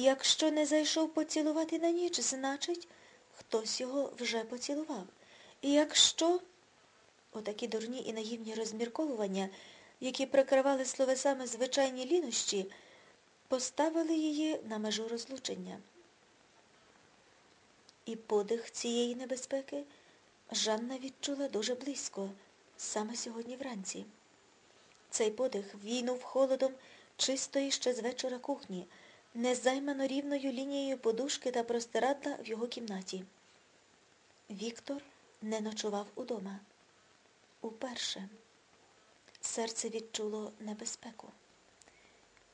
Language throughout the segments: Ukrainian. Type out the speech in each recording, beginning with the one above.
Якщо не зайшов поцілувати на ніч, значить, хтось його вже поцілував. І якщо отакі дурні і наївні розмірковування, які прикривали словесами звичайні лінощі, поставили її на межу розлучення. І подих цієї небезпеки Жанна відчула дуже близько, саме сьогодні вранці. Цей подих війнув холодом чистої ще з вечора кухні, незаймано рівною лінією подушки та простирадла в його кімнаті. Віктор не ночував удома. Уперше серце відчуло небезпеку.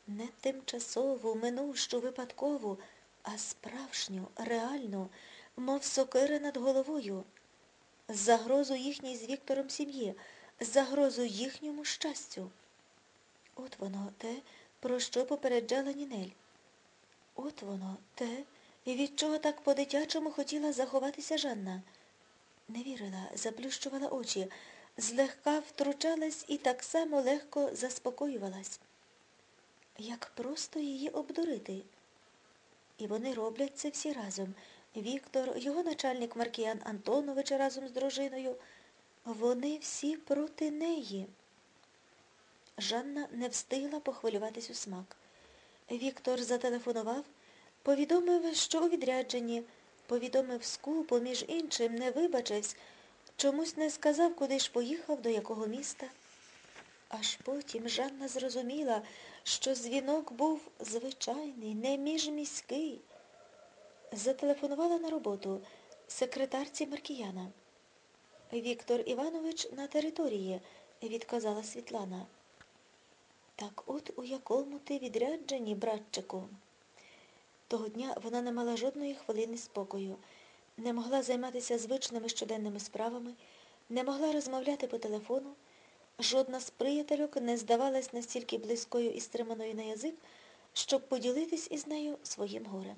Не тимчасову, минущу, випадкову, а справжню, реальну, мов сокира над головою, загрозу їхній з Віктором сім'ї, загрозу їхньому щастю. От воно те, про що попереджала Нінель. От воно те, від чого так по-дитячому хотіла заховатися Жанна. Не вірила, заплющувала очі, злегка втручалась і так само легко заспокоювалась. Як просто її обдурити. І вони роблять це всі разом. Віктор, його начальник Маркіян Антонович разом з дружиною. Вони всі проти неї. Жанна не встигла похвилюватись у смак. Віктор зателефонував, повідомив, що у відрядженні, повідомив скупо, між іншим, не вибачився, чомусь не сказав, куди ж поїхав, до якого міста. Аж потім Жанна зрозуміла, що дзвінок був звичайний, не міжміський. Зателефонувала на роботу секретарці Маркіяна. Віктор Іванович на території, відказала Світлана. Так от у якому ти відрядженні, братчику. Того дня вона не мала жодної хвилини спокою, не могла займатися звичними щоденними справами, не могла розмовляти по телефону. Жодна з приятельок не здавалась настільки близькою і стриманою на язик, щоб поділитись із нею своїм горем.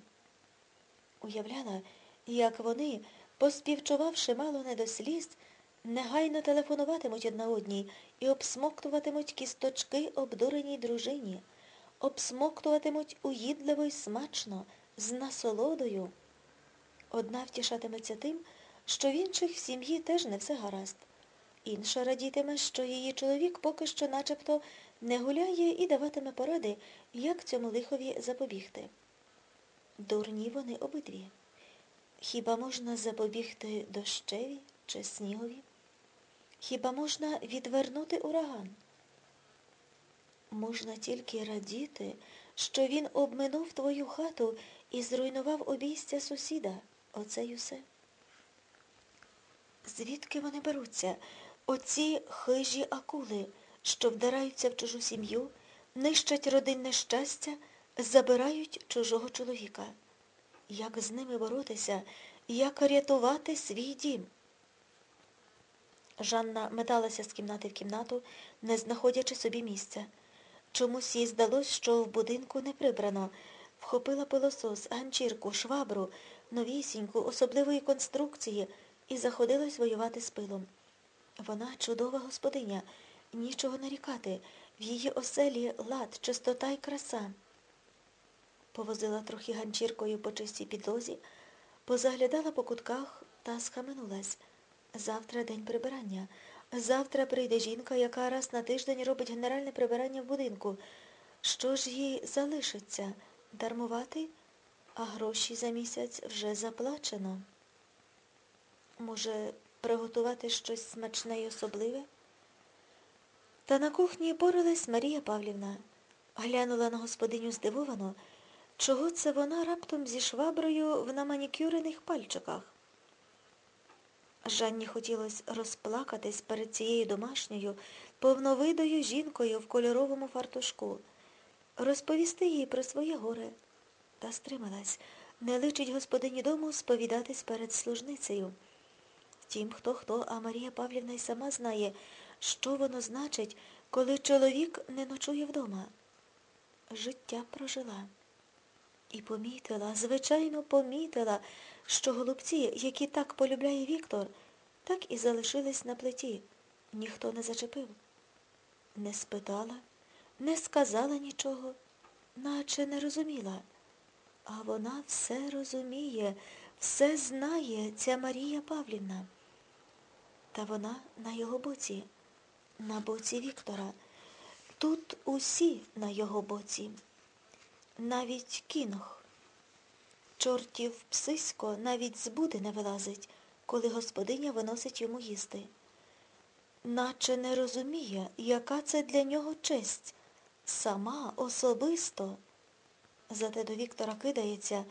Уявляла, як вони, поспівчувавши мало не до сліз, негайно телефонуватимуть одна одній і обсмоктуватимуть кісточки обдуреній дружині, обсмоктуватимуть уїдливо й смачно, з насолодою. Одна втішатиметься тим, що в інших в сім'ї теж не все гаразд. Інша радітиме, що її чоловік поки що начебто не гуляє і даватиме поради, як цьому лихові запобігти. Дурні вони обидві. Хіба можна запобігти дощеві чи снігові? Хіба можна відвернути ураган? Можна тільки радіти, що він обминув твою хату і зруйнував обійстя сусіда. Оце й усе. Звідки вони беруться? Оці хижі акули, що вдараються в чужу сім'ю, нищать родинне щастя, забирають чужого чоловіка. Як з ними боротися, як рятувати свій дім? Жанна металася з кімнати в кімнату, не знаходячи собі місця. Чомусь їй здалось, що в будинку не прибрано. Вхопила пилосос, ганчірку, швабру, новісіньку, особливої конструкції і заходилась воювати з пилом. Вона чудова господиня, нічого нарікати. В її оселі лад, чистота й краса. Повозила трохи ганчіркою по чистій підлозі, позаглядала по кутках та схаменулась. Завтра день прибирання. Завтра прийде жінка, яка раз на тиждень робить генеральне прибирання в будинку. Що ж їй залишиться? Дармувати? А гроші за місяць вже заплачено. Може, приготувати щось смачне й особливе? Та на кухні поралась Марія Павлівна. Глянула на господиню здивовано, чого це вона раптом зі шваброю в наманікюрених пальчиках. Жанні хотілося розплакатись перед цією домашньою, повновидою жінкою в кольоровому фартушку, розповісти їй про своє горе. Та стрималась, не личить господині дому сповідатись перед служницею. Втім, хто хто, а Марія Павлівна й сама знає, що воно значить, коли чоловік не ночує вдома. Життя прожила. І помітила, звичайно, помітила, що голубці, які так полюбляє Віктор, так і залишились на плиті. Ніхто не зачепив. Не спитала, не сказала нічого, наче не розуміла. А вона все розуміє, все знає, ця Марія Павлівна. Та вона на його боці, на боці Віктора. Тут усі на його боці. Навіть кінох. Чортів псисько навіть з не вилазить, коли господиня виносить йому їсти. Наче не розуміє, яка це для нього честь. Сама особисто. Зате до Віктора кидається,